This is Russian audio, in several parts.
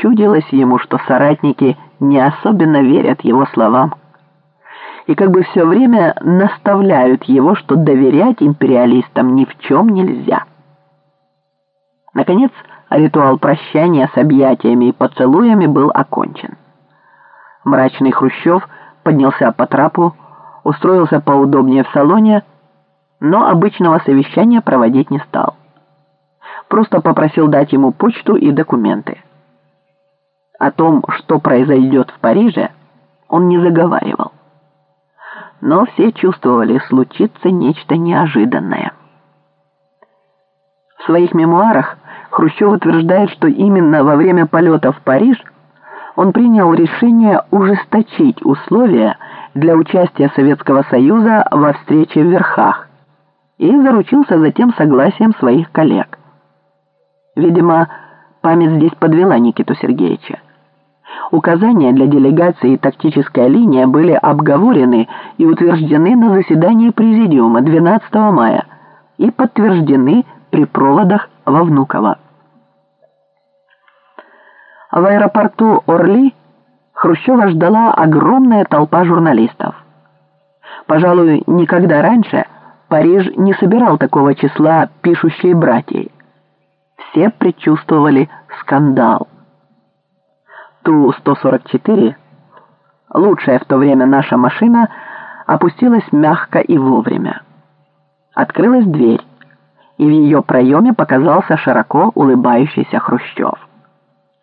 чудилось ему, что соратники не особенно верят его словам и как бы все время наставляют его, что доверять империалистам ни в чем нельзя. Наконец, ритуал прощания с объятиями и поцелуями был окончен. Мрачный Хрущев поднялся по трапу, устроился поудобнее в салоне, но обычного совещания проводить не стал. Просто попросил дать ему почту и документы. О том, что произойдет в Париже, он не заговаривал. Но все чувствовали, случится нечто неожиданное. В своих мемуарах Хрущев утверждает, что именно во время полета в Париж он принял решение ужесточить условия для участия Советского Союза во встрече в Верхах и заручился затем согласием своих коллег. Видимо, память здесь подвела Никиту Сергеевича. Указания для делегации и тактическая линия были обговорены и утверждены на заседании Президиума 12 мая и подтверждены при проводах во Внуково. В аэропорту Орли Хрущева ждала огромная толпа журналистов. Пожалуй, никогда раньше Париж не собирал такого числа пишущей братьей. Все предчувствовали скандал. Ту-144, лучшая в то время наша машина, опустилась мягко и вовремя. Открылась дверь, и в ее проеме показался широко улыбающийся Хрущев.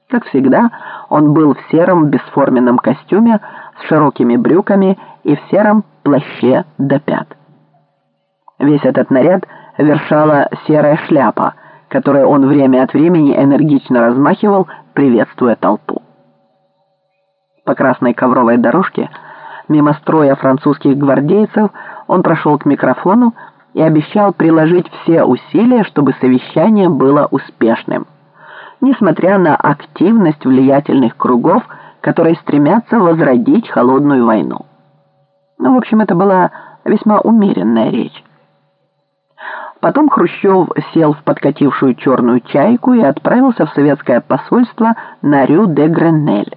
Как всегда, он был в сером бесформенном костюме с широкими брюками и в сером плаще до пят. Весь этот наряд вершала серая шляпа, которую он время от времени энергично размахивал, приветствуя толпу по красной ковровой дорожке, мимо строя французских гвардейцев, он прошел к микрофону и обещал приложить все усилия, чтобы совещание было успешным, несмотря на активность влиятельных кругов, которые стремятся возродить холодную войну. Ну, в общем, это была весьма умеренная речь. Потом Хрущев сел в подкатившую черную чайку и отправился в советское посольство на Рю-де-Гренель.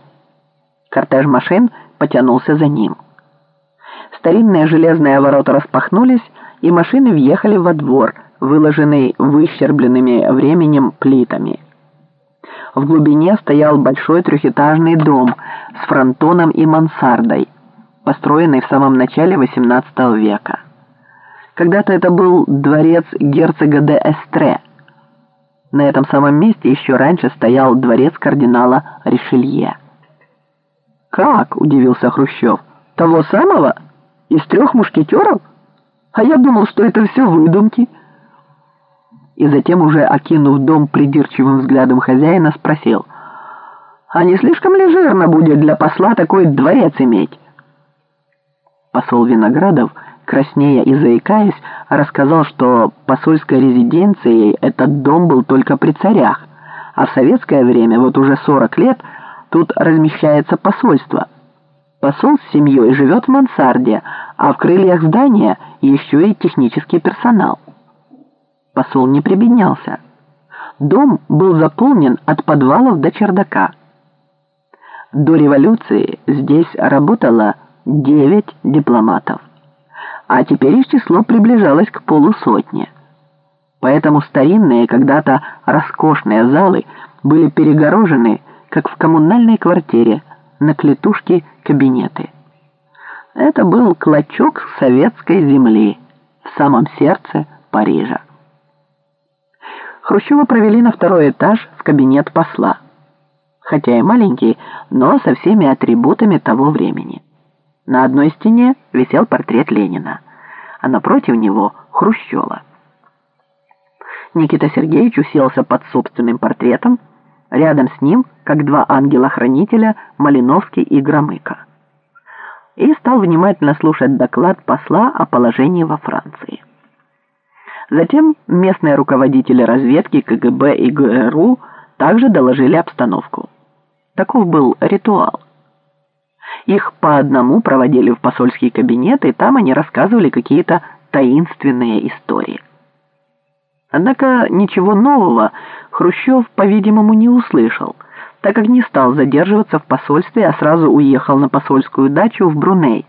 Кортеж машин потянулся за ним. Старинные железные ворота распахнулись, и машины въехали во двор, выложенный выщербленными временем плитами. В глубине стоял большой трехэтажный дом с фронтоном и мансардой, построенный в самом начале XVIII века. Когда-то это был дворец герцога де Эстре. На этом самом месте еще раньше стоял дворец кардинала Ришелье. «Как?» — удивился Хрущев. «Того самого? Из трех мушкетеров? А я думал, что это все выдумки». И затем, уже окинув дом придирчивым взглядом хозяина, спросил, «А не слишком ли жирно будет для посла такой дворец иметь?» Посол Виноградов, краснея и заикаясь, рассказал, что посольской резиденцией этот дом был только при царях, а в советское время, вот уже 40 лет, Тут размещается посольство. Посол с семьей живет в мансарде, а в крыльях здания еще и технический персонал. Посол не прибеднялся. Дом был заполнен от подвалов до чердака. До революции здесь работало 9 дипломатов, а теперь их число приближалось к полусотне. Поэтому старинные, когда-то роскошные залы были перегорожены как в коммунальной квартире, на клетушке кабинеты. Это был клочок советской земли в самом сердце Парижа. Хрущева провели на второй этаж в кабинет посла. Хотя и маленький, но со всеми атрибутами того времени. На одной стене висел портрет Ленина, а напротив него Хрущева. Никита Сергеевич уселся под собственным портретом, Рядом с ним, как два ангела-хранителя, Малиновский и Громыко. И стал внимательно слушать доклад посла о положении во Франции. Затем местные руководители разведки КГБ и ГРУ также доложили обстановку. Таков был ритуал. Их по одному проводили в посольский кабинет, и там они рассказывали какие-то таинственные истории. Однако ничего нового Хрущев, по-видимому, не услышал, так как не стал задерживаться в посольстве, а сразу уехал на посольскую дачу в Бруней.